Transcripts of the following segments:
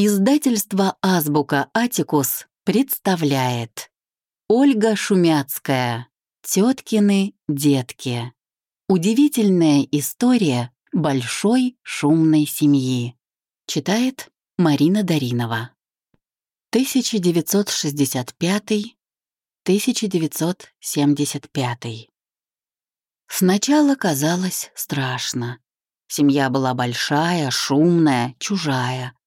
Издательство «Азбука Атикус» представляет Ольга Шумяцкая «Теткины детки». Удивительная история большой шумной семьи. Читает Марина Даринова. 1965-1975. Сначала казалось страшно. Семья была большая, шумная, чужая.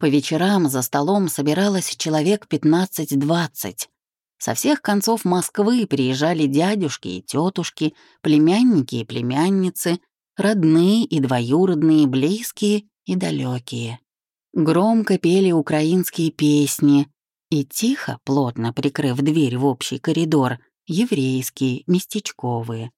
По вечерам за столом собиралось человек 15-20. Со всех концов Москвы приезжали дядюшки и тетушки, племянники и племянницы, родные и двоюродные, близкие и далекие. Громко пели украинские песни и тихо, плотно прикрыв дверь в общий коридор, еврейские, местечковые.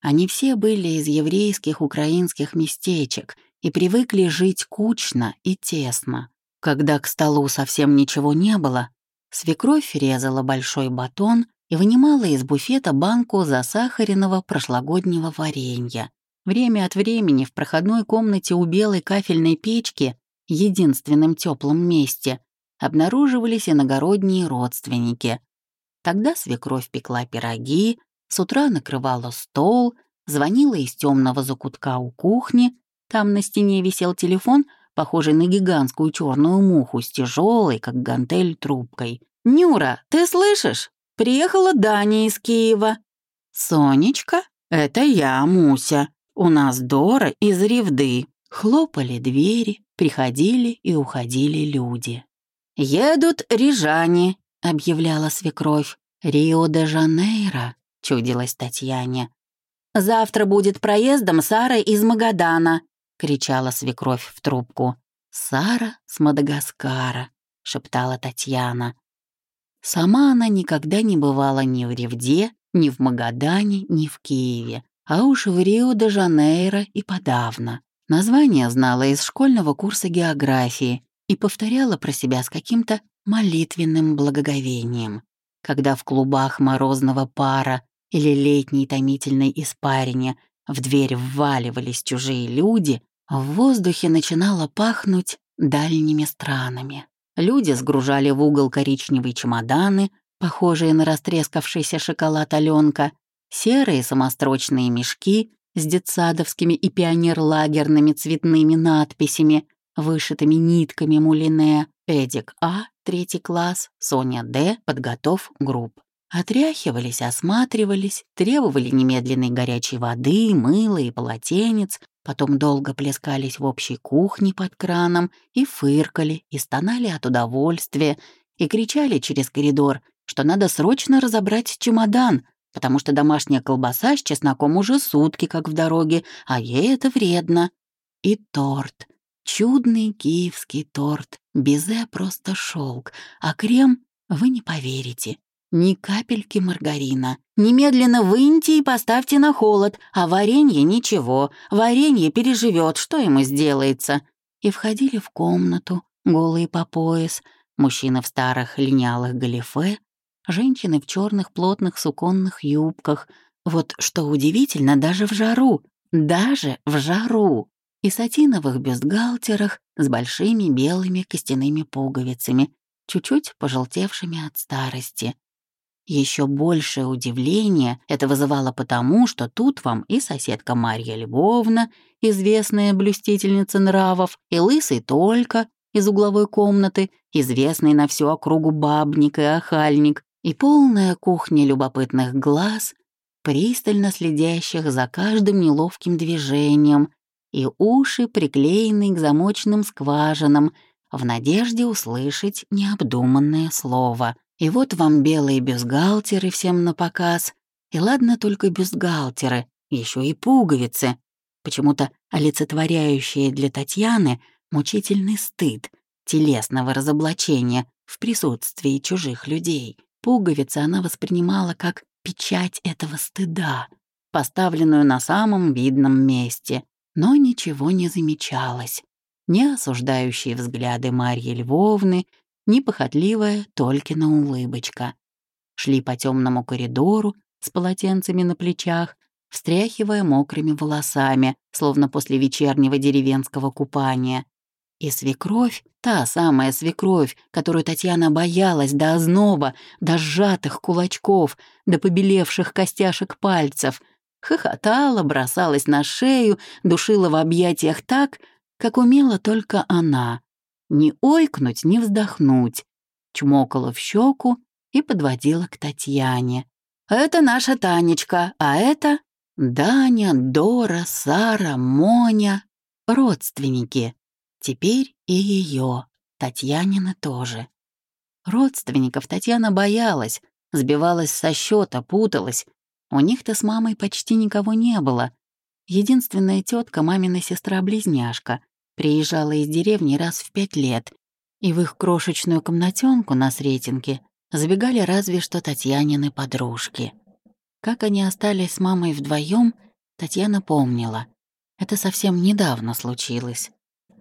Они все были из еврейских украинских местечек и привыкли жить кучно и тесно. Когда к столу совсем ничего не было, свекровь резала большой батон и вынимала из буфета банку засахаренного прошлогоднего варенья. Время от времени в проходной комнате у белой кафельной печки, единственном теплом месте, обнаруживались иногородние родственники. Тогда свекровь пекла пироги, с утра накрывала стол, звонила из темного закутка у кухни, там на стене висел телефон — похожий на гигантскую черную муху с тяжелой, как гантель, трубкой. «Нюра, ты слышишь? Приехала Даня из Киева». «Сонечка, это я, Муся. У нас Дора из Ревды». Хлопали двери, приходили и уходили люди. «Едут рижане», — объявляла свекровь. «Рио-де-Жанейро», — чудилась Татьяне. «Завтра будет проездом Сара из Магадана», — кричала свекровь в трубку. «Сара с Мадагаскара», — шептала Татьяна. Сама она никогда не бывала ни в Ревде, ни в Магадане, ни в Киеве, а уж в Рио-де-Жанейро и подавно. Название знала из школьного курса географии и повторяла про себя с каким-то молитвенным благоговением. Когда в клубах морозного пара или летней томительной испарине в дверь вваливались чужие люди, в воздухе начинало пахнуть дальними странами. Люди сгружали в угол коричневые чемоданы, похожие на растрескавшийся шоколад Аленка, серые самострочные мешки с детсадовскими и пионерлагерными цветными надписями, вышитыми нитками мулине, Эдик А, третий класс, Соня Д, подготов групп. Отряхивались, осматривались, требовали немедленной горячей воды, мыла и полотенец, Потом долго плескались в общей кухне под краном и фыркали, и стонали от удовольствия, и кричали через коридор, что надо срочно разобрать чемодан, потому что домашняя колбаса с чесноком уже сутки как в дороге, а ей это вредно. И торт. Чудный киевский торт. Безе просто шелк, а крем, вы не поверите, ни капельки маргарина. Немедленно выньте и поставьте на холод, а варенье ничего. Варенье переживет, что ему сделается. И входили в комнату, голые по пояс, мужчины в старых линялых галифе, женщины в черных плотных суконных юбках. Вот что удивительно, даже в жару, даже в жару. И сатиновых бюстгальтерах с большими белыми костяными пуговицами, чуть-чуть пожелтевшими от старости. Еще большее удивление это вызывало потому, что тут вам и соседка Марья Львовна, известная блюстительница нравов, и лысый только из угловой комнаты, известный на всю округу бабник и охальник, и полная кухня любопытных глаз, пристально следящих за каждым неловким движением, и уши, приклеенные к замочным скважинам, в надежде услышать необдуманное слово — и вот вам белые бюстгальтеры всем на показ. И ладно только бюстгальтеры, еще и пуговицы, почему-то олицетворяющие для Татьяны мучительный стыд телесного разоблачения в присутствии чужих людей. Пуговицы она воспринимала как печать этого стыда, поставленную на самом видном месте, но ничего не замечалось. Ни осуждающие взгляды Марьи Львовны, непохотливая Толькина улыбочка. Шли по темному коридору с полотенцами на плечах, встряхивая мокрыми волосами, словно после вечернего деревенского купания. И свекровь, та самая свекровь, которую Татьяна боялась до озноба, до сжатых кулачков, до побелевших костяшек пальцев, хохотала, бросалась на шею, душила в объятиях так, как умела только она. Ни ойкнуть, ни вздохнуть. Чмокала в щеку и подводила к Татьяне. «Это наша Танечка, а это Даня, Дора, Сара, Моня. Родственники. Теперь и ее, Татьянина тоже. Родственников Татьяна боялась, сбивалась со счета, путалась. У них-то с мамой почти никого не было. Единственная тетка, мамина сестра-близняшка, приезжала из деревни раз в пять лет, и в их крошечную комнатенку на Сретенке забегали разве что Татьянины подружки. Как они остались с мамой вдвоем, Татьяна помнила. Это совсем недавно случилось.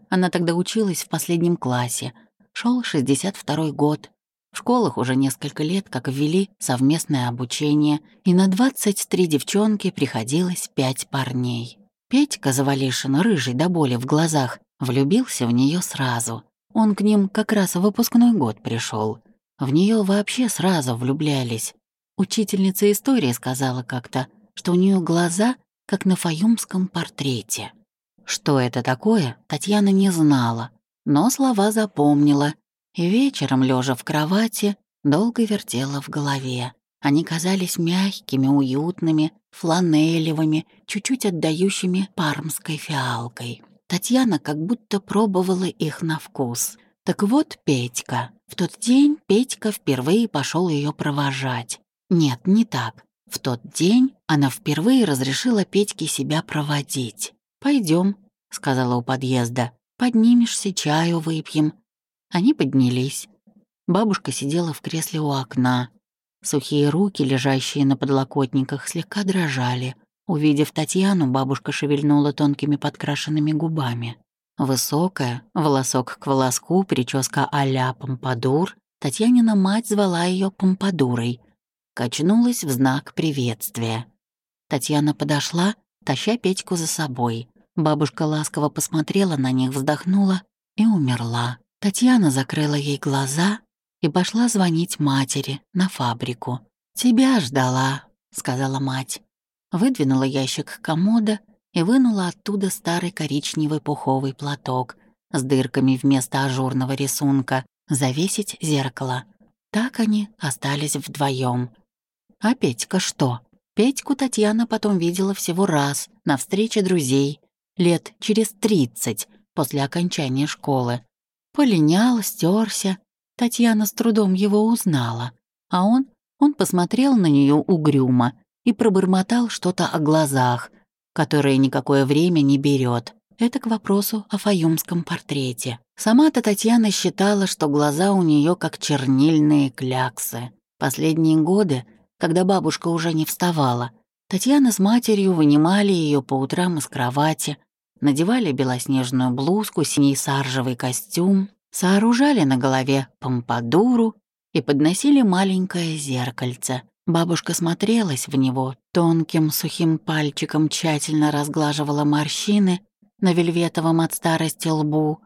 Она тогда училась в последнем классе. Шел 62-й год. В школах уже несколько лет как ввели совместное обучение, и на 23 девчонки приходилось пять парней. Петька Завалишин, рыжий до боли в глазах, влюбился в нее сразу. Он к ним как раз в выпускной год пришел. В нее вообще сразу влюблялись. Учительница истории сказала как-то, что у нее глаза, как на фаюмском портрете. Что это такое, Татьяна не знала, но слова запомнила и вечером, лежа в кровати, долго вертела в голове. Они казались мягкими, уютными, фланелевыми, чуть-чуть отдающими пармской фиалкой. Татьяна как будто пробовала их на вкус. Так вот, Петька. В тот день Петька впервые пошел ее провожать. Нет, не так. В тот день она впервые разрешила Петьке себя проводить. Пойдем, сказала у подъезда. «Поднимешься, чаю выпьем». Они поднялись. Бабушка сидела в кресле у окна. Сухие руки, лежащие на подлокотниках, слегка дрожали. Увидев Татьяну, бабушка шевельнула тонкими подкрашенными губами. Высокая, волосок к волоску, прическа а-ля помпадур, Татьянина мать звала ее помпадурой. Качнулась в знак приветствия. Татьяна подошла, таща Петьку за собой. Бабушка ласково посмотрела на них, вздохнула и умерла. Татьяна закрыла ей глаза и пошла звонить матери на фабрику. «Тебя ждала», — сказала мать. Выдвинула ящик комода и вынула оттуда старый коричневый пуховый платок с дырками вместо ажурного рисунка, завесить зеркало. Так они остались вдвоем. А Петька что? Петьку Татьяна потом видела всего раз на встрече друзей лет через тридцать после окончания школы. Полинял, стерся. Татьяна с трудом его узнала. А он, он посмотрел на нее угрюмо и пробормотал что-то о глазах, которые никакое время не берет. Это к вопросу о фаюмском портрете. Сама-то Татьяна считала, что глаза у нее как чернильные кляксы. Последние годы, когда бабушка уже не вставала, Татьяна с матерью вынимали ее по утрам из кровати, надевали белоснежную блузку, синий саржевый костюм, сооружали на голове помпадуру и подносили маленькое зеркальце. Бабушка смотрелась в него, тонким сухим пальчиком тщательно разглаживала морщины на вельветовом от старости лбу,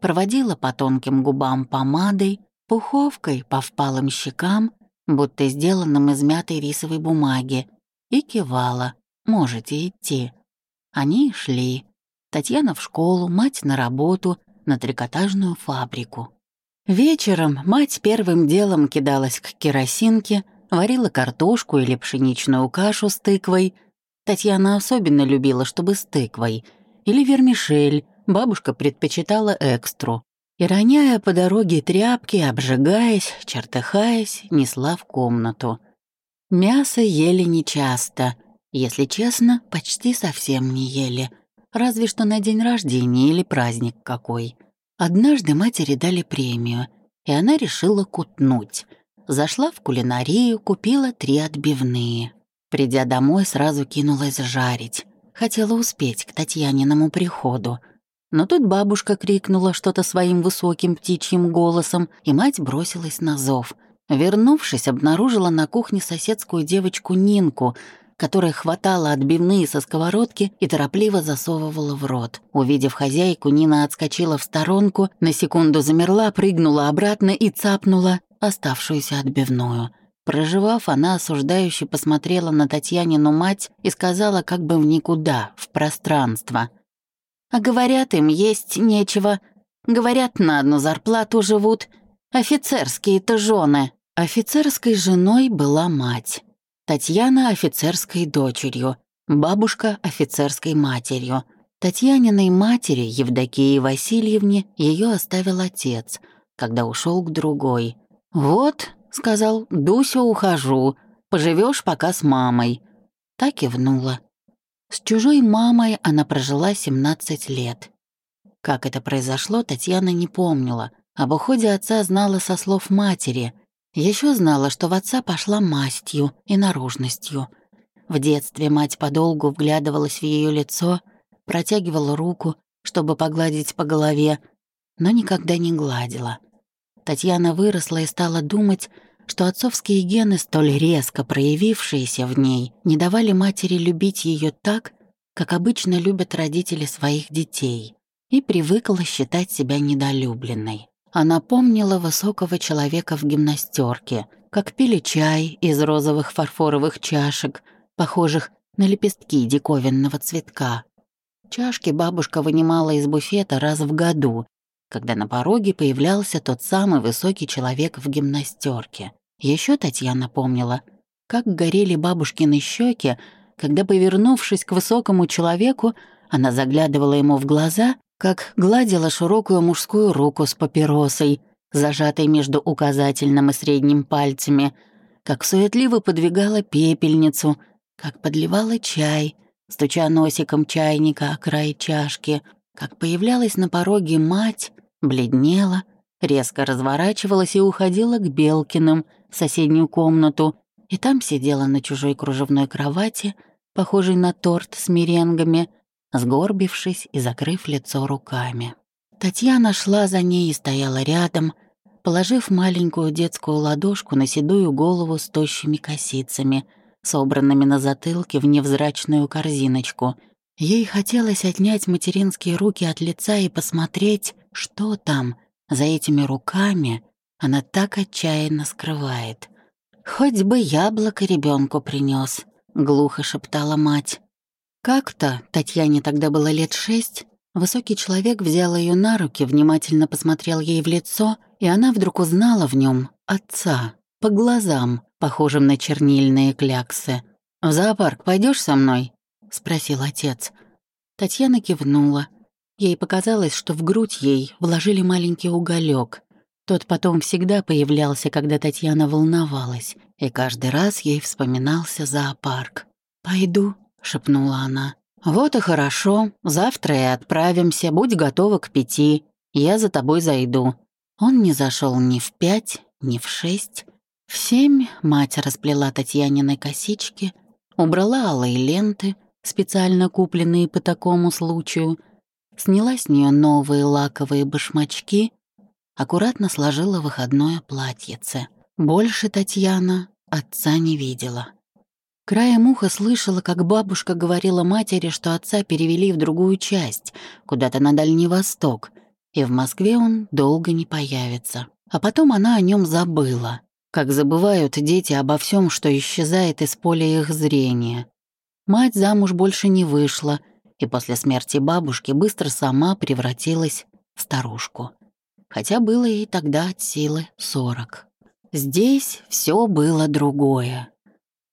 проводила по тонким губам помадой, пуховкой по впалым щекам, будто сделанным из мятой рисовой бумаги, и кивала «Можете идти». Они шли. Татьяна в школу, мать на работу, на трикотажную фабрику. Вечером мать первым делом кидалась к керосинке, варила картошку или пшеничную кашу с тыквой. Татьяна особенно любила, чтобы с тыквой. Или вермишель, бабушка предпочитала экстру. И, роняя по дороге тряпки, обжигаясь, чертыхаясь, несла в комнату. Мясо ели нечасто. Если честно, почти совсем не ели — разве что на день рождения или праздник какой. Однажды матери дали премию, и она решила кутнуть. Зашла в кулинарию, купила три отбивные. Придя домой, сразу кинулась жарить. Хотела успеть к Татьяниному приходу. Но тут бабушка крикнула что-то своим высоким птичьим голосом, и мать бросилась на зов. Вернувшись, обнаружила на кухне соседскую девочку Нинку, которая хватала отбивные со сковородки и торопливо засовывала в рот. Увидев хозяйку, Нина отскочила в сторонку, на секунду замерла, прыгнула обратно и цапнула оставшуюся отбивную. Проживав, она осуждающе посмотрела на Татьянину мать и сказала как бы в никуда, в пространство. «А говорят, им есть нечего. Говорят, на одну зарплату живут. Офицерские-то жены». Офицерской женой была мать. Татьяна офицерской дочерью, бабушка офицерской матерью. Татьяниной матери, Евдокии Васильевне, ее оставил отец, когда ушел к другой. «Вот», — сказал, — «Дуся, ухожу. Поживешь пока с мамой». Так кивнула. С чужой мамой она прожила 17 лет. Как это произошло, Татьяна не помнила. Об уходе отца знала со слов матери. Еще знала, что в отца пошла мастью и наружностью. В детстве мать подолгу вглядывалась в ее лицо, протягивала руку, чтобы погладить по голове, но никогда не гладила. Татьяна выросла и стала думать, что отцовские гены, столь резко проявившиеся в ней, не давали матери любить ее так, как обычно любят родители своих детей, и привыкла считать себя недолюбленной. Она помнила высокого человека в гимнастерке, как пили чай из розовых фарфоровых чашек, похожих на лепестки диковинного цветка. Чашки бабушка вынимала из буфета раз в году когда на пороге появлялся тот самый высокий человек в гимнастерке. Еще Татьяна помнила, как горели бабушкины щеки, когда, повернувшись к высокому человеку, она заглядывала ему в глаза, как гладила широкую мужскую руку с папиросой, зажатой между указательным и средним пальцами, как суетливо подвигала пепельницу, как подливала чай, стуча носиком чайника о край чашки, как появлялась на пороге мать, бледнела, резко разворачивалась и уходила к Белкиным в соседнюю комнату, и там сидела на чужой кружевной кровати, похожей на торт с меренгами, сгорбившись и закрыв лицо руками. Татьяна шла за ней и стояла рядом, положив маленькую детскую ладошку на седую голову с тощими косицами, собранными на затылке в невзрачную корзиночку. Ей хотелось отнять материнские руки от лица и посмотреть, что там, за этими руками, она так отчаянно скрывает. «Хоть бы яблоко ребенку принес, глухо шептала мать. Как-то, Татьяне тогда было лет шесть, высокий человек взял ее на руки, внимательно посмотрел ей в лицо, и она вдруг узнала в нем отца, по глазам, похожим на чернильные кляксы. «В зоопарк пойдешь со мной?» — спросил отец. Татьяна кивнула. Ей показалось, что в грудь ей вложили маленький уголек. Тот потом всегда появлялся, когда Татьяна волновалась, и каждый раз ей вспоминался зоопарк. «Пойду», — шепнула она. «Вот и хорошо. Завтра и отправимся. Будь готова к пяти. Я за тобой зайду». Он не зашел ни в пять, ни в шесть. В семь мать расплела Татьянины косички, убрала алые ленты, специально купленные по такому случаю — сняла с нее новые лаковые башмачки, аккуратно сложила выходное платьице. Больше Татьяна отца не видела. Краем уха слышала, как бабушка говорила матери, что отца перевели в другую часть, куда-то на Дальний Восток, и в Москве он долго не появится. А потом она о нем забыла, как забывают дети обо всем, что исчезает из поля их зрения. Мать замуж больше не вышла, и после смерти бабушки быстро сама превратилась в старушку. Хотя было ей тогда от силы сорок. Здесь все было другое.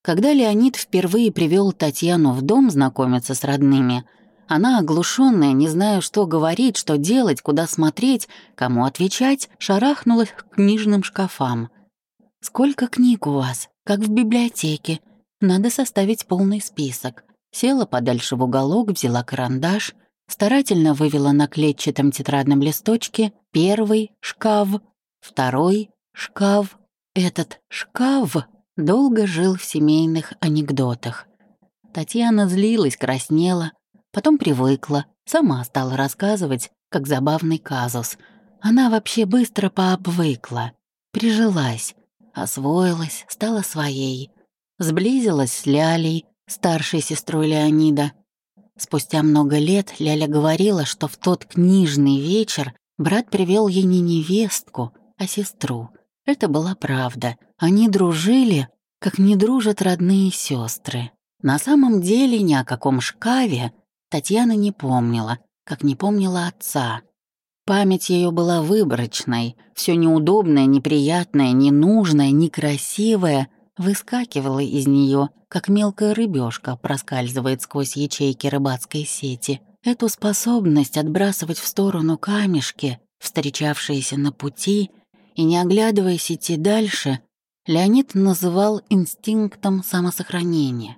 Когда Леонид впервые привел Татьяну в дом знакомиться с родными, она, оглушенная, не зная, что говорить, что делать, куда смотреть, кому отвечать, шарахнулась к книжным шкафам. «Сколько книг у вас? Как в библиотеке. Надо составить полный список села подальше в уголок, взяла карандаш, старательно вывела на клетчатом тетрадном листочке первый шкаф, второй шкаф. Этот шкаф долго жил в семейных анекдотах. Татьяна злилась, краснела, потом привыкла, сама стала рассказывать, как забавный казус. Она вообще быстро пообвыкла, прижилась, освоилась, стала своей, сблизилась с Лялей, старшей сестрой Леонида. Спустя много лет Ляля говорила, что в тот книжный вечер брат привел ей не невестку, а сестру. Это была правда. Они дружили, как не дружат родные сестры. На самом деле ни о каком шкаве Татьяна не помнила, как не помнила отца. Память ее была выборочной, все неудобное, неприятное, ненужное, некрасивое выскакивало из нее, как мелкая рыбешка проскальзывает сквозь ячейки рыбацкой сети. Эту способность отбрасывать в сторону камешки, встречавшиеся на пути, и не оглядываясь идти дальше, Леонид называл инстинктом самосохранения.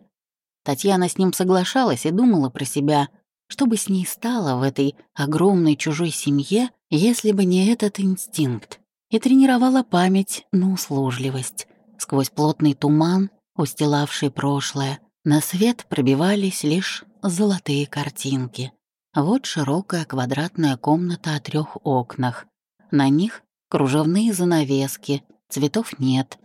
Татьяна с ним соглашалась и думала про себя — что бы с ней стало в этой огромной чужой семье, если бы не этот инстинкт? И тренировала память на услужливость. Сквозь плотный туман, устилавший прошлое, на свет пробивались лишь золотые картинки. Вот широкая квадратная комната о трех окнах. На них кружевные занавески, цветов нет.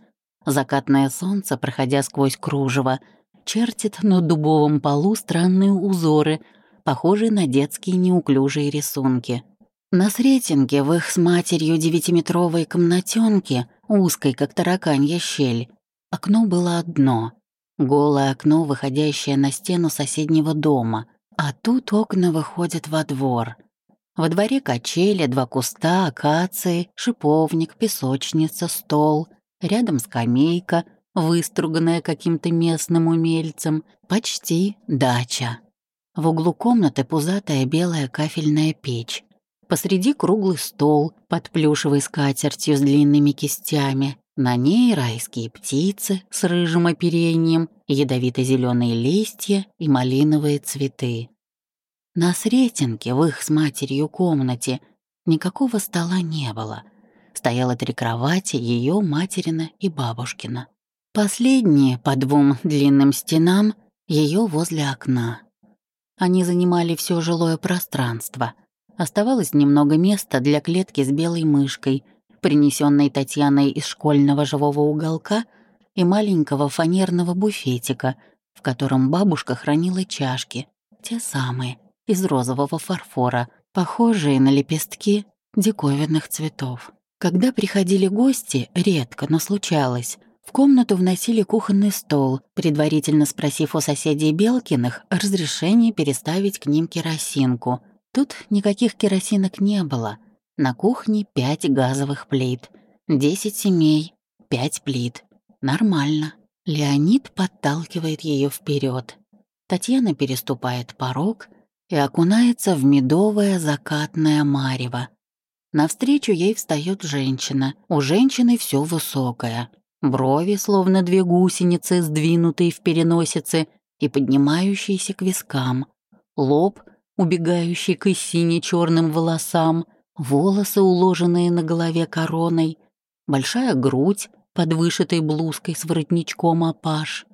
Закатное солнце, проходя сквозь кружево, чертит на дубовом полу странные узоры — похожие на детские неуклюжие рисунки. На сретенге в их с матерью девятиметровой комнатенке, узкой, как тараканья щель, окно было одно. Голое окно, выходящее на стену соседнего дома, а тут окна выходят во двор. Во дворе качели, два куста, акации, шиповник, песочница, стол, рядом скамейка, выструганная каким-то местным умельцем, почти дача. В углу комнаты пузатая белая кафельная печь. Посреди круглый стол под плюшевой скатертью с длинными кистями. На ней райские птицы с рыжим оперением, ядовито зеленые листья и малиновые цветы. На Сретенке, в их с матерью комнате, никакого стола не было. Стояло три кровати, ее материна и бабушкина. Последние, по двум длинным стенам, ее возле окна. Они занимали все жилое пространство. Оставалось немного места для клетки с белой мышкой, принесенной Татьяной из школьного живого уголка и маленького фанерного буфетика, в котором бабушка хранила чашки, те самые, из розового фарфора, похожие на лепестки диковинных цветов. Когда приходили гости, редко, но случалось, в комнату вносили кухонный стол, предварительно спросив у соседей Белкиных разрешение переставить к ним керосинку. Тут никаких керосинок не было. На кухне пять газовых плит. Десять семей, пять плит. Нормально. Леонид подталкивает ее вперед. Татьяна переступает порог и окунается в медовое закатное марево. Навстречу ей встает женщина. У женщины все высокое. Брови, словно две гусеницы, сдвинутые в переносице и поднимающиеся к вискам. Лоб, убегающий к сине черным волосам, волосы, уложенные на голове короной, большая грудь под вышитой блузкой с воротничком опаш.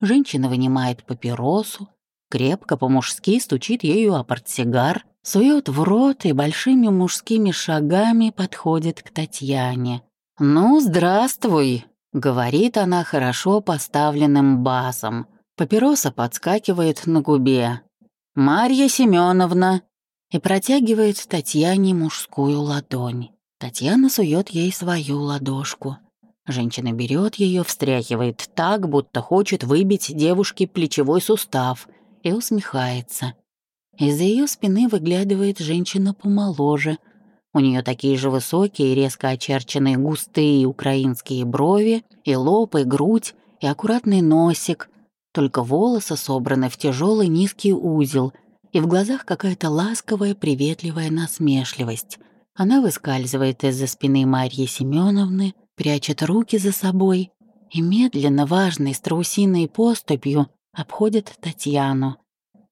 Женщина вынимает папиросу, крепко по-мужски стучит ею о портсигар, сует в рот и большими мужскими шагами подходит к Татьяне. «Ну, здравствуй!» Говорит она хорошо поставленным басом. Папироса подскакивает на губе. «Марья Семеновна!» И протягивает Татьяне мужскую ладонь. Татьяна сует ей свою ладошку. Женщина берет ее, встряхивает так, будто хочет выбить девушке плечевой сустав, и усмехается. Из-за ее спины выглядывает женщина помоложе — у нее такие же высокие, резко очерченные густые украинские брови, и лоб, и грудь, и аккуратный носик. Только волосы собраны в тяжелый низкий узел, и в глазах какая-то ласковая, приветливая насмешливость. Она выскальзывает из-за спины Марьи Семеновны, прячет руки за собой и медленно, важной страусиной поступью обходит Татьяну.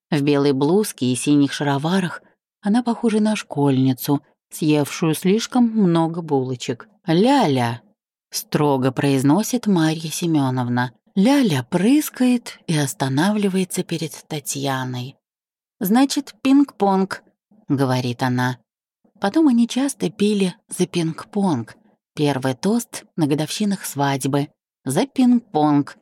В белой блузке и синих шароварах она похожа на школьницу — съевшую слишком много булочек. «Ляля!» — строго произносит Марья Семеновна. Ляля прыскает и останавливается перед Татьяной. «Значит, пинг-понг», — говорит она. Потом они часто пили за пинг-понг. Первый тост на годовщинах свадьбы. За пинг-понг.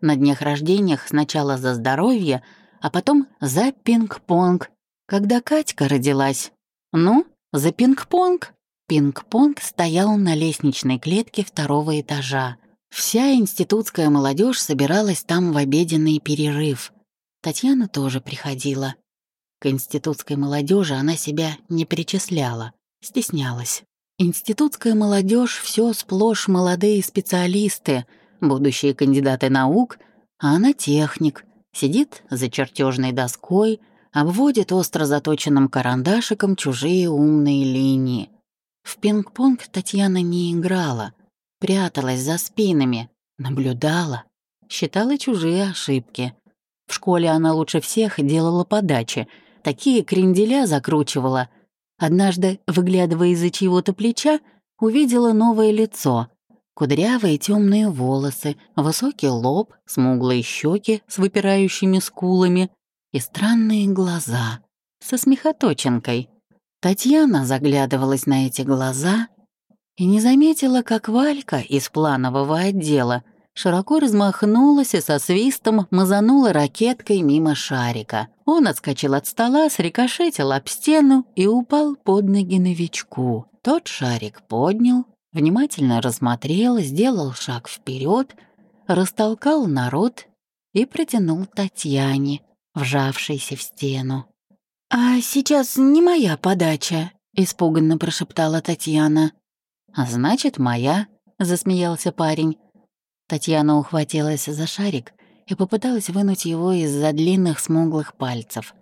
На днях рождениях сначала за здоровье, а потом за пинг-понг. Когда Катька родилась, ну, за пинг-понг. Пинг-понг стоял на лестничной клетке второго этажа. Вся институтская молодежь собиралась там в обеденный перерыв. Татьяна тоже приходила. К институтской молодежи она себя не причисляла, стеснялась. Институтская молодежь все сплошь молодые специалисты, будущие кандидаты наук, а она техник, сидит за чертежной доской, обводит остро заточенным карандашиком чужие умные линии. В пинг-понг Татьяна не играла, пряталась за спинами, наблюдала, считала чужие ошибки. В школе она лучше всех делала подачи, такие кренделя закручивала. Однажды, выглядывая из-за чьего-то плеча, увидела новое лицо. Кудрявые темные волосы, высокий лоб, смуглые щеки с выпирающими скулами и странные глаза со смехоточинкой. Татьяна заглядывалась на эти глаза и не заметила, как Валька из планового отдела широко размахнулась и со свистом мазанула ракеткой мимо шарика. Он отскочил от стола, срикошетил об стену и упал под ноги новичку. Тот шарик поднял, внимательно рассмотрел, сделал шаг вперед, растолкал народ и протянул Татьяне, вжавшейся в стену. «А сейчас не моя подача», — испуганно прошептала Татьяна. «А значит, моя», — засмеялся парень. Татьяна ухватилась за шарик и попыталась вынуть его из-за длинных смуглых пальцев.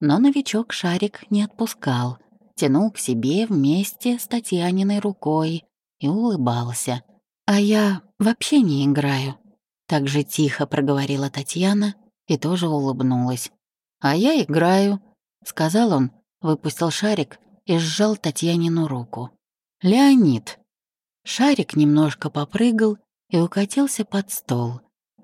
Но новичок шарик не отпускал, тянул к себе вместе с Татьяниной рукой и улыбался. «А я вообще не играю», — так же тихо проговорила Татьяна и тоже улыбнулась. «А я играю», сказал он, выпустил шарик и сжал Татьянину руку. «Леонид». Шарик немножко попрыгал и укатился под стол.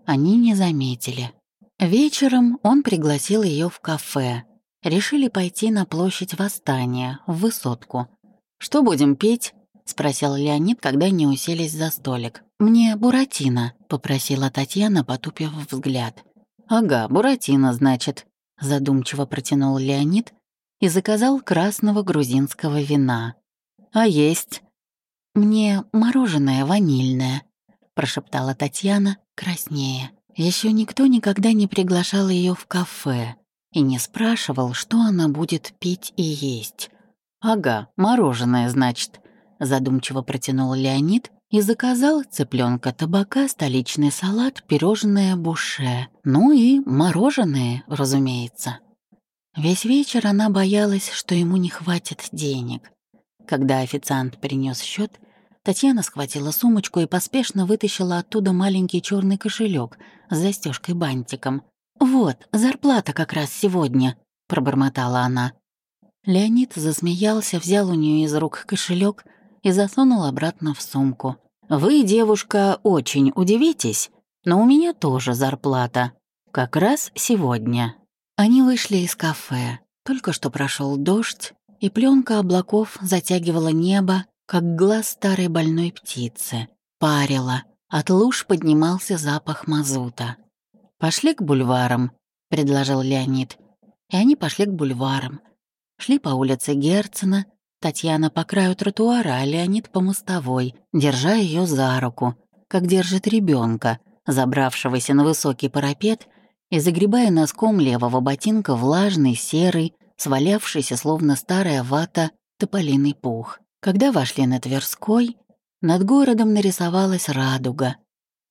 Они не заметили. Вечером он пригласил ее в кафе. Решили пойти на площадь Восстания, в Высотку. «Что будем пить?» — спросил Леонид, когда они уселись за столик. «Мне буратино», — попросила Татьяна, потупив взгляд. «Ага, буратино, значит», задумчиво протянул Леонид и заказал красного грузинского вина. «А есть?» «Мне мороженое ванильное», — прошептала Татьяна, краснее. Еще никто никогда не приглашал ее в кафе и не спрашивал, что она будет пить и есть. «Ага, мороженое, значит», — задумчиво протянул Леонид и заказал цыпленка табака, столичный салат, пирожное буше, ну и мороженое, разумеется. Весь вечер она боялась, что ему не хватит денег. Когда официант принес счет, Татьяна схватила сумочку и поспешно вытащила оттуда маленький черный кошелек с застежкой бантиком. «Вот, зарплата как раз сегодня», — пробормотала она. Леонид засмеялся, взял у нее из рук кошелек и засунул обратно в сумку. «Вы, девушка, очень удивитесь, но у меня тоже зарплата. Как раз сегодня». Они вышли из кафе. Только что прошел дождь, и пленка облаков затягивала небо, как глаз старой больной птицы. Парило. От луж поднимался запах мазута. «Пошли к бульварам», — предложил Леонид. И они пошли к бульварам. Шли по улице Герцена, Татьяна по краю тротуара, а Леонид по мостовой, держа ее за руку, как держит ребенка, забравшегося на высокий парапет и загребая носком левого ботинка влажный, серый, свалявшийся, словно старая вата, тополиный пух. Когда вошли на Тверской, над городом нарисовалась радуга.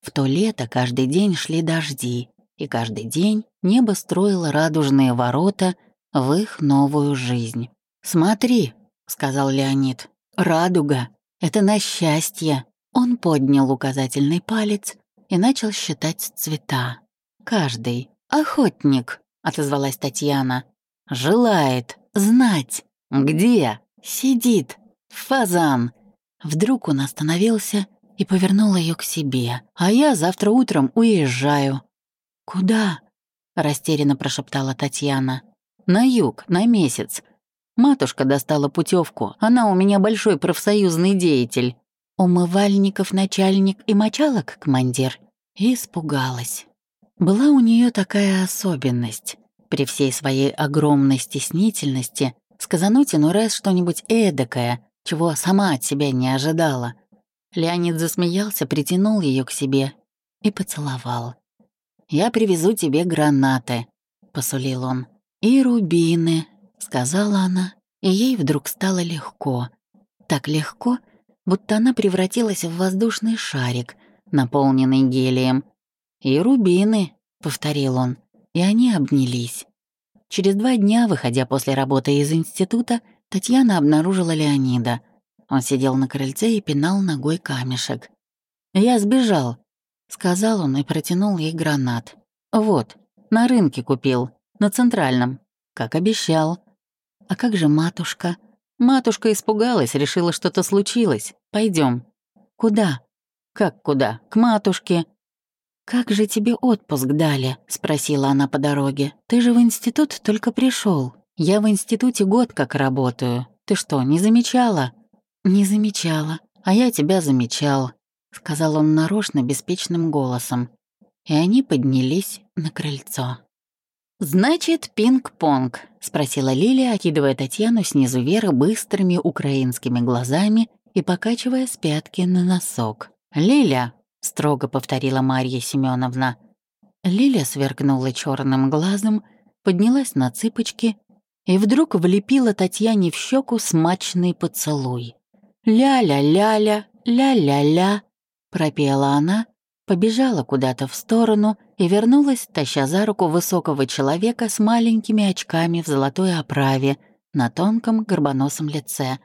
В то лето каждый день шли дожди, и каждый день небо строило радужные ворота в их новую жизнь. «Смотри», сказал Леонид. «Радуга — это на счастье». Он поднял указательный палец и начал считать цвета. «Каждый. Охотник», — отозвалась Татьяна. «Желает знать. Где?» «Сидит. Фазан». Вдруг он остановился и повернул ее к себе. «А я завтра утром уезжаю». «Куда?» — растерянно прошептала Татьяна. «На юг, на месяц. Матушка достала путевку, она у меня большой профсоюзный деятель. Умывальников начальник и мочалок командир. И испугалась. Была у нее такая особенность. При всей своей огромной стеснительности сказануть раз что-нибудь эдакое, чего сама от себя не ожидала. Леонид засмеялся, притянул ее к себе и поцеловал. «Я привезу тебе гранаты», — посулил он. «И рубины», — сказала она, и ей вдруг стало легко. Так легко, будто она превратилась в воздушный шарик, наполненный гелием. «И рубины», — повторил он, и они обнялись. Через два дня, выходя после работы из института, Татьяна обнаружила Леонида. Он сидел на крыльце и пинал ногой камешек. «Я сбежал», — сказал он и протянул ей гранат. «Вот, на рынке купил, на центральном, как обещал». «А как же матушка?» Матушка испугалась, решила, что-то случилось. Пойдем. Куда? Как куда? К матушке. Как же тебе отпуск дали? спросила она по дороге. Ты же в институт только пришел. Я в институте год как работаю. Ты что, не замечала? Не замечала. А я тебя замечал, сказал он нарочно беспечным голосом. И они поднялись на крыльцо. «Значит, пинг-понг?» — спросила Лилия, окидывая Татьяну снизу вверх быстрыми украинскими глазами и покачивая с пятки на носок. «Лиля!» — строго повторила Марья Семеновна. Лиля сверкнула черным глазом, поднялась на цыпочки и вдруг влепила Татьяне в щеку смачный поцелуй. «Ля-ля-ля-ля, ля-ля-ля», — пропела она, побежала куда-то в сторону и вернулась, таща за руку высокого человека с маленькими очками в золотой оправе на тонком горбоносом лице.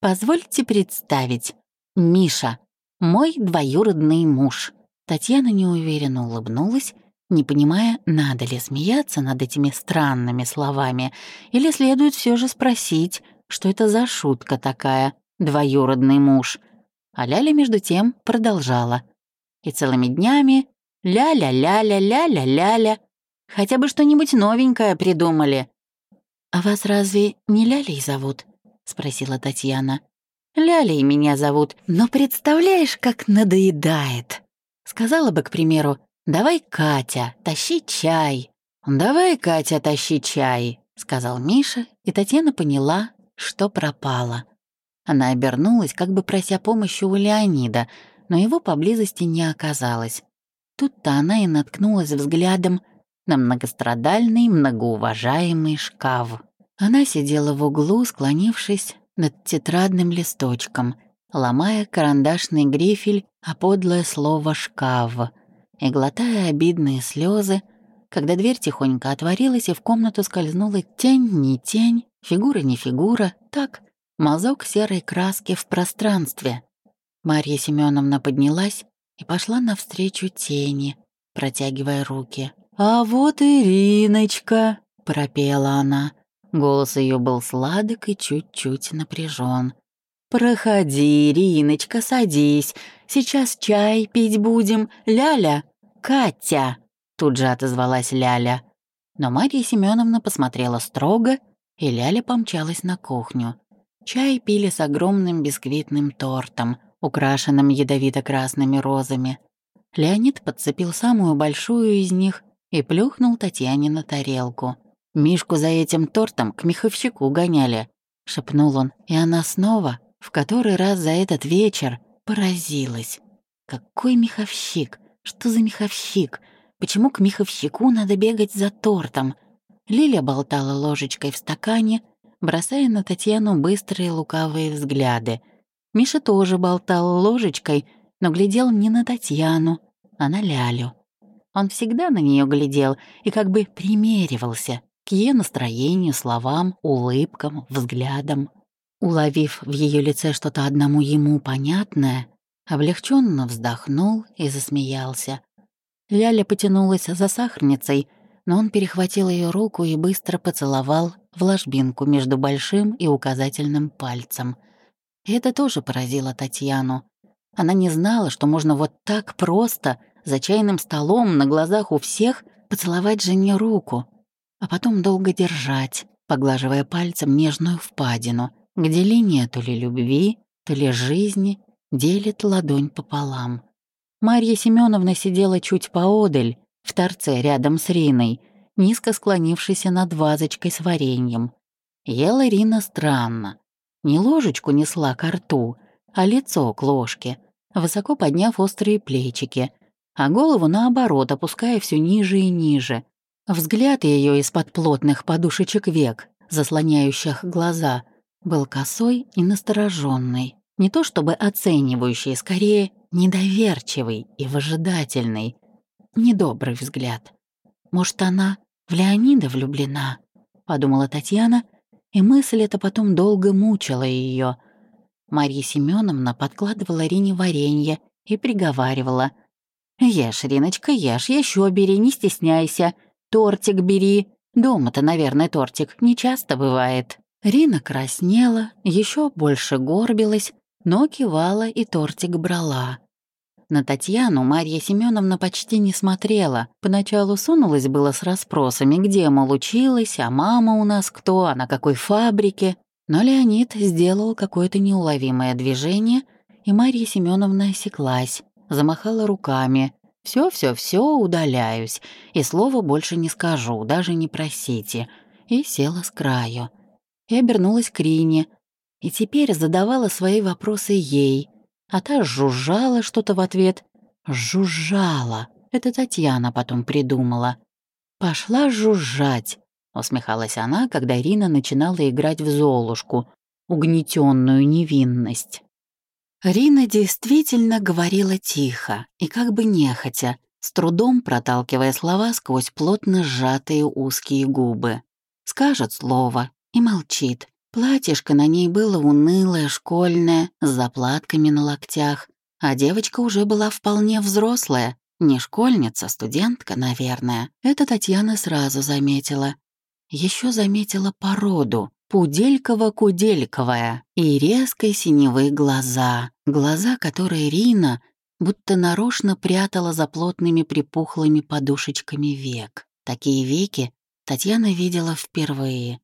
«Позвольте представить. Миша, мой двоюродный муж». Татьяна неуверенно улыбнулась, не понимая, надо ли смеяться над этими странными словами, или следует все же спросить, что это за шутка такая, двоюродный муж. А Ляля, между тем, продолжала — и целыми днями ля-ля-ля-ля-ля-ля-ля-ля. Хотя бы что-нибудь новенькое придумали. «А вас разве не Лялей зовут?» — спросила Татьяна. «Лялей меня зовут, но представляешь, как надоедает!» Сказала бы, к примеру, «Давай, Катя, тащи чай». «Давай, Катя, тащи чай», — сказал Миша, и Татьяна поняла, что пропала. Она обернулась, как бы прося помощи у Леонида, но его поблизости не оказалось. Тут-то она и наткнулась взглядом на многострадальный, многоуважаемый шкаф. Она сидела в углу, склонившись над тетрадным листочком, ломая карандашный грифель, а подлое слово «шкаф», и глотая обидные слезы, когда дверь тихонько отворилась, и в комнату скользнула тень, не тень, фигура, не фигура, так, мазок серой краски в пространстве. Марья Семеновна поднялась и пошла навстречу тени, протягивая руки. «А вот и Риночка!» — пропела она. Голос ее был сладок и чуть-чуть напряжен. «Проходи, Риночка, садись. Сейчас чай пить будем. Ляля, Катя!» Тут же отозвалась Ляля. Но Марья Семеновна посмотрела строго, и Ляля помчалась на кухню. Чай пили с огромным бисквитным тортом, украшенным ядовито-красными розами. Леонид подцепил самую большую из них и плюхнул Татьяне на тарелку. «Мишку за этим тортом к меховщику гоняли», — шепнул он, и она снова, в который раз за этот вечер, поразилась. «Какой меховщик? Что за меховщик? Почему к меховщику надо бегать за тортом?» Лиля болтала ложечкой в стакане, бросая на Татьяну быстрые лукавые взгляды — Миша тоже болтал ложечкой, но глядел не на Татьяну, а на Лялю. Он всегда на нее глядел и как бы примеривался к ее настроению, словам, улыбкам, взглядам. Уловив в ее лице что-то одному ему понятное, облегченно вздохнул и засмеялся. Ляля потянулась за сахарницей, но он перехватил ее руку и быстро поцеловал в ложбинку между большим и указательным пальцем. И это тоже поразило Татьяну. Она не знала, что можно вот так просто, за чайным столом, на глазах у всех, поцеловать жене руку, а потом долго держать, поглаживая пальцем нежную впадину, где линия то ли любви, то ли жизни делит ладонь пополам. Марья Семеновна сидела чуть поодаль, в торце рядом с Риной, низко склонившейся над вазочкой с вареньем. Ела Рина странно. Не ложечку несла ко рту, а лицо к ложке, высоко подняв острые плечики, а голову, наоборот, опуская все ниже и ниже. Взгляд ее из-под плотных подушечек век, заслоняющих глаза, был косой и настороженный. Не то чтобы оценивающий, скорее недоверчивый и выжидательный. Недобрый взгляд. «Может, она в Леонида влюблена?» — подумала Татьяна, и мысль эта потом долго мучила ее. Марья Семеновна подкладывала Рине варенье и приговаривала. «Ешь, Риночка, ешь, еще бери, не стесняйся. Тортик бери. Дома-то, наверное, тортик не часто бывает». Рина краснела, еще больше горбилась, но кивала и тортик брала. На Татьяну Марья Семеновна почти не смотрела. Поначалу сунулась было с расспросами, где, мол, училась, а мама у нас кто, а на какой фабрике. Но Леонид сделал какое-то неуловимое движение, и Марья Семеновна осеклась, замахала руками. Все, все, все, удаляюсь, и слова больше не скажу, даже не просите». И села с краю. И обернулась к Рине, и теперь задавала свои вопросы ей, а та жужжала что-то в ответ. Жужжала. Это Татьяна потом придумала. «Пошла жужжать», усмехалась она, когда Ирина начинала играть в Золушку, угнетенную невинность. Рина действительно говорила тихо и как бы нехотя, с трудом проталкивая слова сквозь плотно сжатые узкие губы. Скажет слово и молчит. Платьишко на ней было унылое, школьное, с заплатками на локтях, а девочка уже была вполне взрослая, не школьница, студентка, наверное. Это Татьяна сразу заметила. Еще заметила породу, пудельково-кудельковая и резкой синевые глаза, глаза, которые Рина будто нарочно прятала за плотными припухлыми подушечками век. Такие веки Татьяна видела впервые.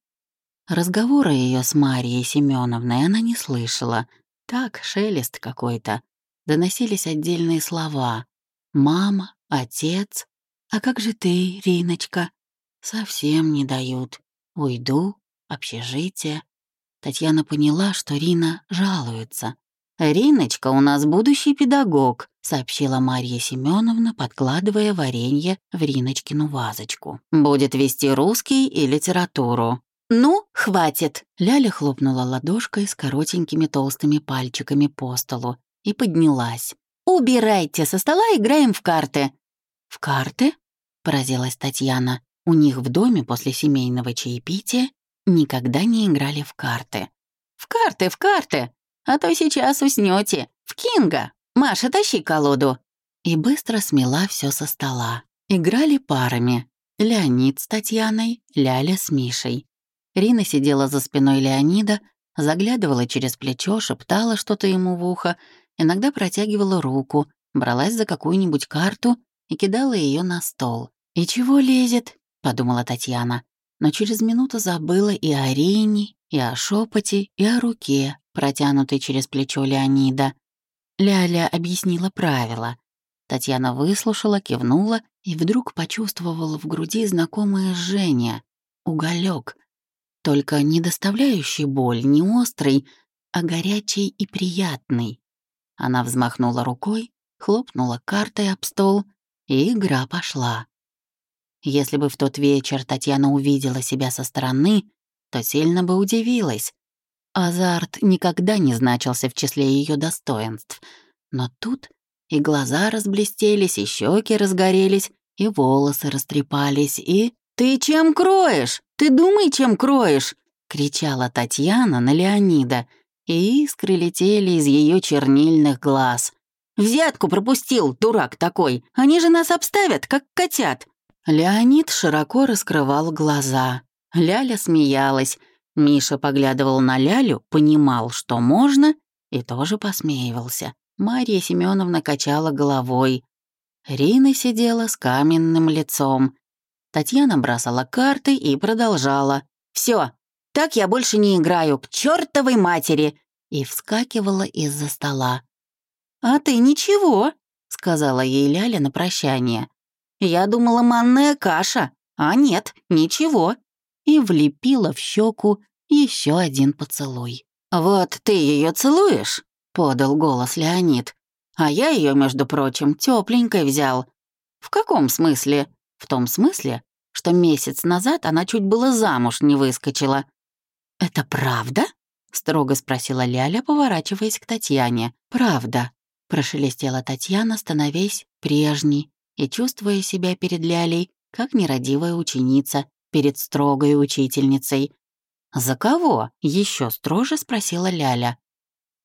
Разговора ее с Марией Семеновной она не слышала. Так, шелест какой-то. Доносились отдельные слова. «Мама», «Отец», «А как же ты, Риночка?» Совсем не дают. Уйду, общежитие. Татьяна поняла, что Рина жалуется. «Риночка у нас будущий педагог», — сообщила Марья Семеновна, подкладывая варенье в Риночкину вазочку. «Будет вести русский и литературу». «Ну, хватит!» Ляля хлопнула ладошкой с коротенькими толстыми пальчиками по столу и поднялась. «Убирайте со стола, играем в карты». «В карты?» — поразилась Татьяна. У них в доме после семейного чаепития никогда не играли в карты. «В карты, в карты! А то сейчас уснете. В Кинга! Маша, тащи колоду!» И быстро смела все со стола. Играли парами. Леонид с Татьяной, Ляля с Мишей. Рина сидела за спиной Леонида, заглядывала через плечо, шептала что-то ему в ухо, иногда протягивала руку, бралась за какую-нибудь карту и кидала ее на стол. «И чего лезет?» — подумала Татьяна. Но через минуту забыла и о Рине, и о шепоте, и о руке, протянутой через плечо Леонида. Ляля объяснила правила. Татьяна выслушала, кивнула и вдруг почувствовала в груди знакомое жжение, уголек, только не доставляющий боль, не острый, а горячий и приятный. Она взмахнула рукой, хлопнула картой об стол, и игра пошла. Если бы в тот вечер Татьяна увидела себя со стороны, то сильно бы удивилась. Азарт никогда не значился в числе ее достоинств. Но тут и глаза разблестелись, и щеки разгорелись, и волосы растрепались, и... «Ты чем кроешь? Ты думай, чем кроешь!» — кричала Татьяна на Леонида, и искры летели из ее чернильных глаз. «Взятку пропустил, дурак такой! Они же нас обставят, как котят!» Леонид широко раскрывал глаза. Ляля смеялась. Миша поглядывал на Лялю, понимал, что можно, и тоже посмеивался. Марья Семеновна качала головой. Рина сидела с каменным лицом. Татьяна бросала карты и продолжала. Все, так я больше не играю, к чертовой матери!» И вскакивала из-за стола. «А ты ничего», — сказала ей Ляля на прощание. Я думала, манная каша, а нет, ничего». И влепила в щеку еще один поцелуй. «Вот ты ее целуешь?» — подал голос Леонид. «А я ее, между прочим, тепленькой взял». «В каком смысле?» «В том смысле, что месяц назад она чуть было замуж не выскочила». «Это правда?» — строго спросила Ляля, поворачиваясь к Татьяне. «Правда», — прошелестела Татьяна, становясь прежней и чувствуя себя перед Лялей, как нерадивая ученица перед строгой учительницей. «За кого?» — еще строже спросила Ляля.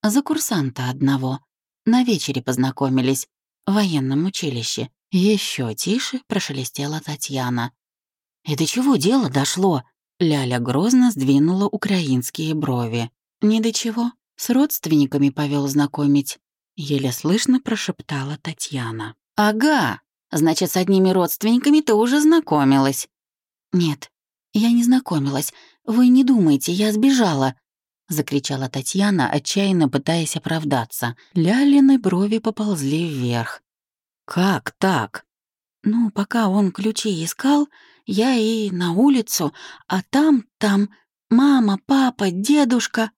«За курсанта одного. На вечере познакомились, в военном училище». Еще тише прошелестела Татьяна. «И до чего дело дошло?» Ляля грозно сдвинула украинские брови. «Ни до чего. С родственниками повел знакомить», — еле слышно прошептала Татьяна. «Ага, значит, с одними родственниками ты уже знакомилась». «Нет, я не знакомилась. Вы не думайте, я сбежала», — закричала Татьяна, отчаянно пытаясь оправдаться. Лялины брови поползли вверх. «Как так?» «Ну, пока он ключи искал, я и на улицу, а там, там мама, папа, дедушка,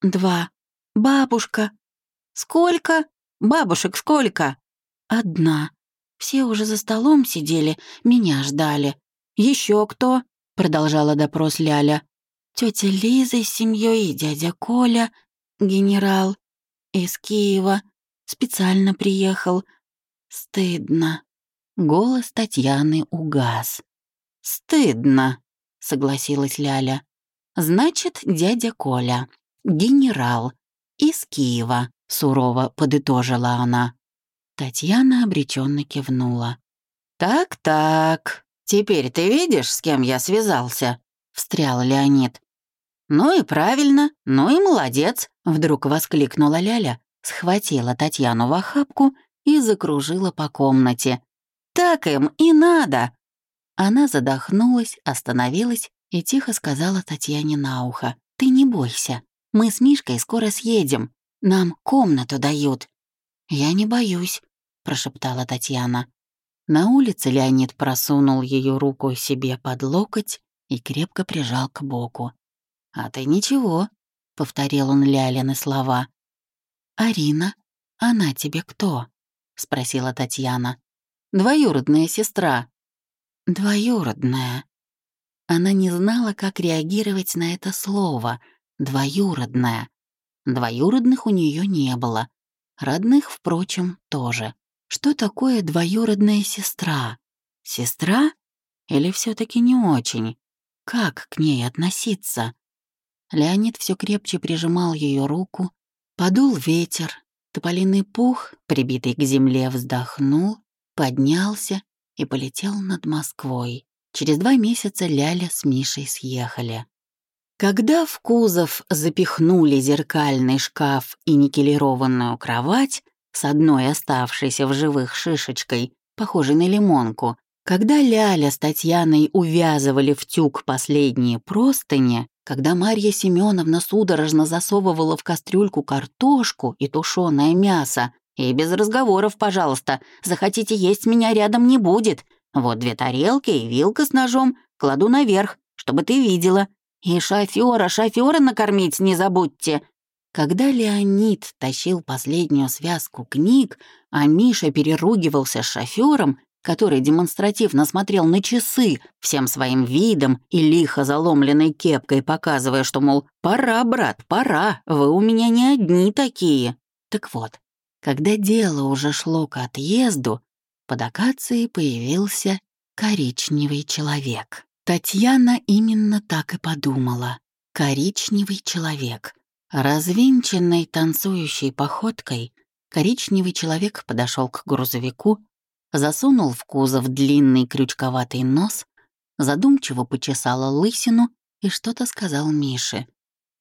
два, бабушка. Сколько? Бабушек сколько? Одна. Все уже за столом сидели, меня ждали. Еще кто? Продолжала допрос Ляля. Тетя Лиза с семьей и дядя Коля, генерал, из Киева, специально приехал. Стыдно. Голос Татьяны угас. «Стыдно», — согласилась Ляля. «Значит, дядя Коля, генерал, из Киева», — сурово подытожила она. Татьяна обреченно кивнула. «Так-так, теперь ты видишь, с кем я связался?» — встрял Леонид. «Ну и правильно, ну и молодец», — вдруг воскликнула Ляля, схватила Татьяну в охапку и закружила по комнате. «Так им и надо!» Она задохнулась, остановилась и тихо сказала Татьяне на ухо. «Ты не бойся, мы с Мишкой скоро съедем, нам комнату дают». «Я не боюсь», — прошептала Татьяна. На улице Леонид просунул ее руку себе под локоть и крепко прижал к боку. «А ты ничего», — повторил он Лялины слова. «Арина, она тебе кто?» — спросила Татьяна. «Двоюродная сестра», Двоюродная. Она не знала, как реагировать на это слово «двоюродная». Двоюродных у нее не было. Родных, впрочем, тоже. Что такое двоюродная сестра? Сестра? Или все таки не очень? Как к ней относиться? Леонид все крепче прижимал ее руку. Подул ветер. Тополиный пух, прибитый к земле, вздохнул, поднялся и полетел над Москвой. Через два месяца Ляля с Мишей съехали. Когда в кузов запихнули зеркальный шкаф и никелированную кровать с одной оставшейся в живых шишечкой, похожей на лимонку, когда Ляля с Татьяной увязывали в тюк последние простыни, когда Марья Семеновна судорожно засовывала в кастрюльку картошку и тушеное мясо, и без разговоров, пожалуйста. Захотите есть, меня рядом не будет. Вот две тарелки и вилка с ножом кладу наверх, чтобы ты видела. И шофера, шофера накормить не забудьте». Когда Леонид тащил последнюю связку книг, а Миша переругивался с шофером, который демонстративно смотрел на часы всем своим видом и лихо заломленной кепкой, показывая, что, мол, «Пора, брат, пора, вы у меня не одни такие». Так вот, когда дело уже шло к отъезду, под акацией появился коричневый человек. Татьяна именно так и подумала. Коричневый человек. Развинченной танцующей походкой коричневый человек подошел к грузовику, засунул в кузов длинный крючковатый нос, задумчиво почесала лысину и что-то сказал Мише.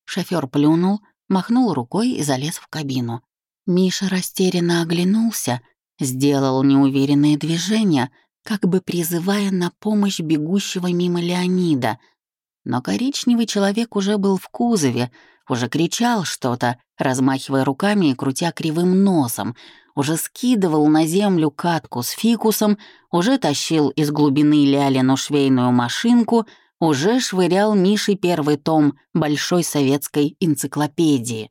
Шофер плюнул, махнул рукой и залез в кабину. Миша растерянно оглянулся, сделал неуверенные движения, как бы призывая на помощь бегущего мимо Леонида. Но коричневый человек уже был в кузове, уже кричал что-то, размахивая руками и крутя кривым носом. уже скидывал на землю катку с фикусом, уже тащил из глубины Лялину швейную машинку, уже швырял Мише первый том Большой советской энциклопедии.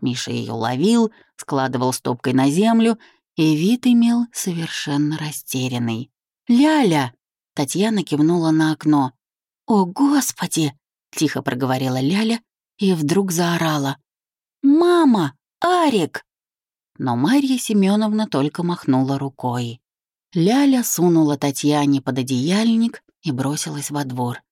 Миша ее ловил, складывал стопкой на землю, и вид имел совершенно растерянный. «Ляля!» — Татьяна кивнула на окно. «О, Господи!» — тихо проговорила Ляля и вдруг заорала. «Мама! Арик!» Но Марья Семеновна только махнула рукой. Ляля сунула Татьяне под одеяльник и бросилась во двор.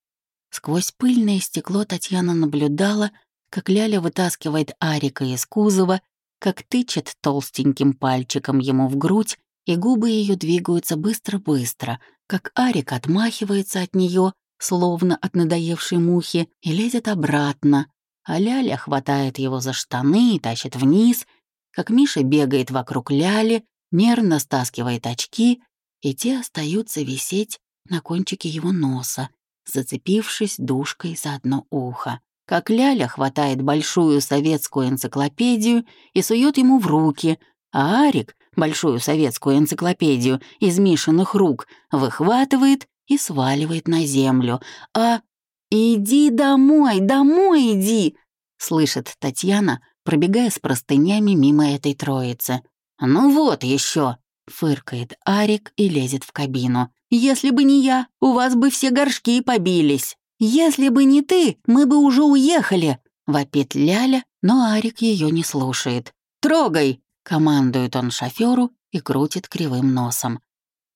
Сквозь пыльное стекло Татьяна наблюдала, как Ляля вытаскивает Арика из кузова, как тычет толстеньким пальчиком ему в грудь, и губы ее двигаются быстро-быстро, как Арик отмахивается от нее, словно от надоевшей мухи, и лезет обратно, а Ляля хватает его за штаны и тащит вниз, как Миша бегает вокруг Ляли, нервно стаскивает очки, и те остаются висеть на кончике его носа, зацепившись душкой за одно ухо как Ляля хватает большую советскую энциклопедию и сует ему в руки, а Арик большую советскую энциклопедию из Мишиных рук выхватывает и сваливает на землю. А «Иди домой, домой иди!» — слышит Татьяна, пробегая с простынями мимо этой троицы. «Ну вот еще!» — фыркает Арик и лезет в кабину. «Если бы не я, у вас бы все горшки побились!» «Если бы не ты, мы бы уже уехали!» — вопит Ляля, но Арик ее не слушает. «Трогай!» — командует он шоферу и крутит кривым носом.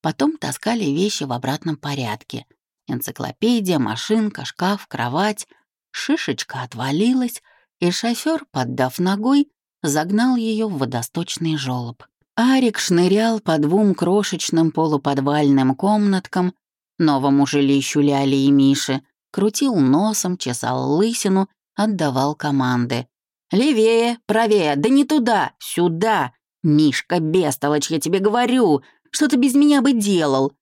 Потом таскали вещи в обратном порядке. Энциклопедия, машинка, шкаф, кровать. Шишечка отвалилась, и шофер, поддав ногой, загнал ее в водосточный желоб. Арик шнырял по двум крошечным полуподвальным комнаткам, новому жилищу Ляли и Миши, крутил носом, чесал лысину, отдавал команды. «Левее, правее, да не туда, сюда! Мишка, бестолочь, я тебе говорю! Что ты без меня бы делал?»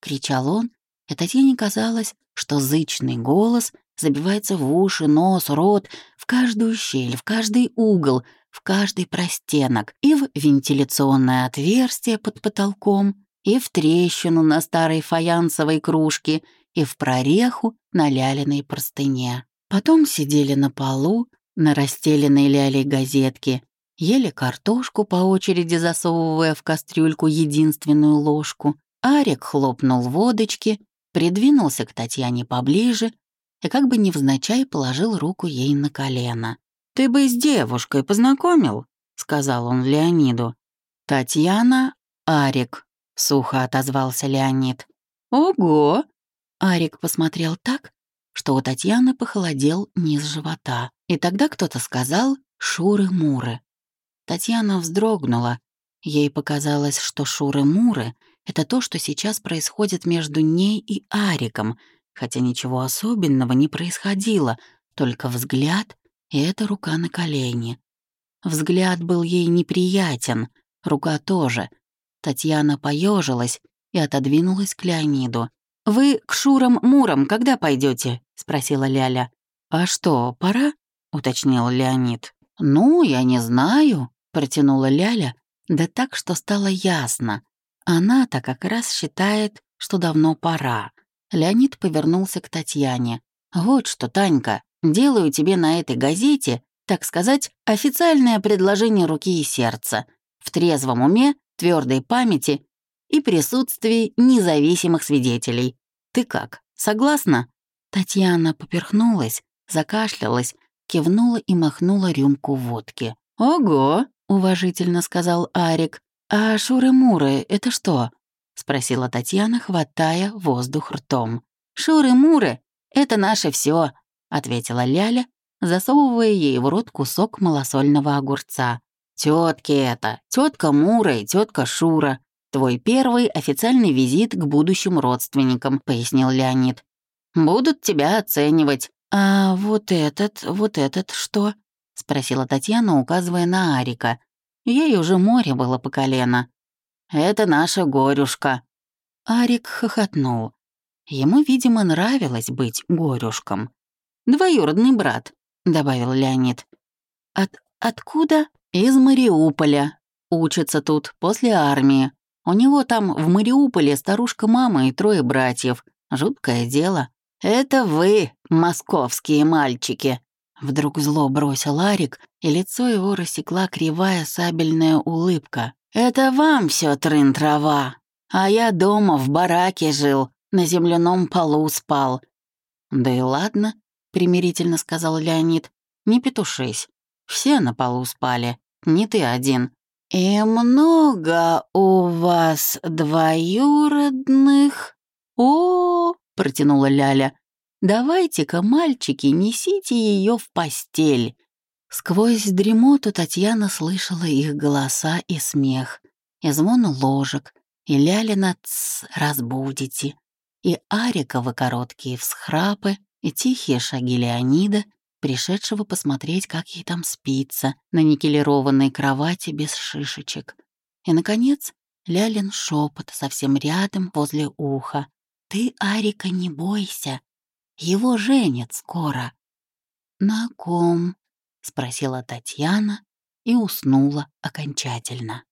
Кричал он, и Татьяне казалось, что зычный голос забивается в уши, нос, рот, в каждую щель, в каждый угол, в каждый простенок и в вентиляционное отверстие под потолком, и в трещину на старой фаянсовой кружке, и в прореху на лялиной простыне. Потом сидели на полу, на расстеленной лялей газетке, ели картошку по очереди, засовывая в кастрюльку единственную ложку. Арик хлопнул водочки, придвинулся к Татьяне поближе и как бы невзначай положил руку ей на колено. «Ты бы с девушкой познакомил?» — сказал он Леониду. «Татьяна Арик», — сухо отозвался Леонид. «Ого!» Арик посмотрел так, что у Татьяны похолодел низ живота. И тогда кто-то сказал «Шуры-муры». Татьяна вздрогнула. Ей показалось, что Шуры-муры — это то, что сейчас происходит между ней и Ариком, хотя ничего особенного не происходило, только взгляд и эта рука на колени. Взгляд был ей неприятен, рука тоже. Татьяна поежилась и отодвинулась к Леониду. «Вы к Шурам-Мурам когда пойдете? спросила Ляля. «А что, пора?» — уточнил Леонид. «Ну, я не знаю», — протянула Ляля, да так, что стало ясно. Она-то как раз считает, что давно пора. Леонид повернулся к Татьяне. «Вот что, Танька, делаю тебе на этой газете, так сказать, официальное предложение руки и сердца. В трезвом уме, твердой памяти и присутствии независимых свидетелей. Ты как, согласна?» Татьяна поперхнулась, закашлялась, кивнула и махнула рюмку водки. «Ого!» — уважительно сказал Арик. «А шуры-муры — это что?» — спросила Татьяна, хватая воздух ртом. «Шуры-муры — это наше все, ответила Ляля, засовывая ей в рот кусок малосольного огурца. Тетки это, тетка Мура и тетка Шура. «Твой первый официальный визит к будущим родственникам», — пояснил Леонид. «Будут тебя оценивать». «А вот этот, вот этот что?» — спросила Татьяна, указывая на Арика. Ей уже море было по колено. «Это наша горюшка». Арик хохотнул. Ему, видимо, нравилось быть горюшком. «Двоюродный брат», — добавил Леонид. «От откуда?» «Из Мариуполя», учится тут, после армии. У него там в Мариуполе старушка-мама и трое братьев. Жуткое дело. Это вы, московские мальчики. Вдруг зло бросил Арик, и лицо его рассекла кривая сабельная улыбка. «Это вам все трын-трава, а я дома в бараке жил, на земляном полу спал». «Да и ладно», — примирительно сказал Леонид, — «не петушись. Все на полу спали, не ты один». «И много у вас двоюродных?» «О, -о, протянула Ляля, — давайте-ка, мальчики, несите ее в постель». Сквозь дремоту Татьяна слышала их голоса и смех, и звон ложек, и Лялина «Тсс, разбудите», и Ариковы короткие всхрапы, и тихие шаги Леонида, пришедшего посмотреть, как ей там спится, на никелированной кровати без шишечек. И, наконец, Лялин шепот совсем рядом, возле уха. «Ты, Арика, не бойся, его женят скоро». «На ком?» — спросила Татьяна и уснула окончательно.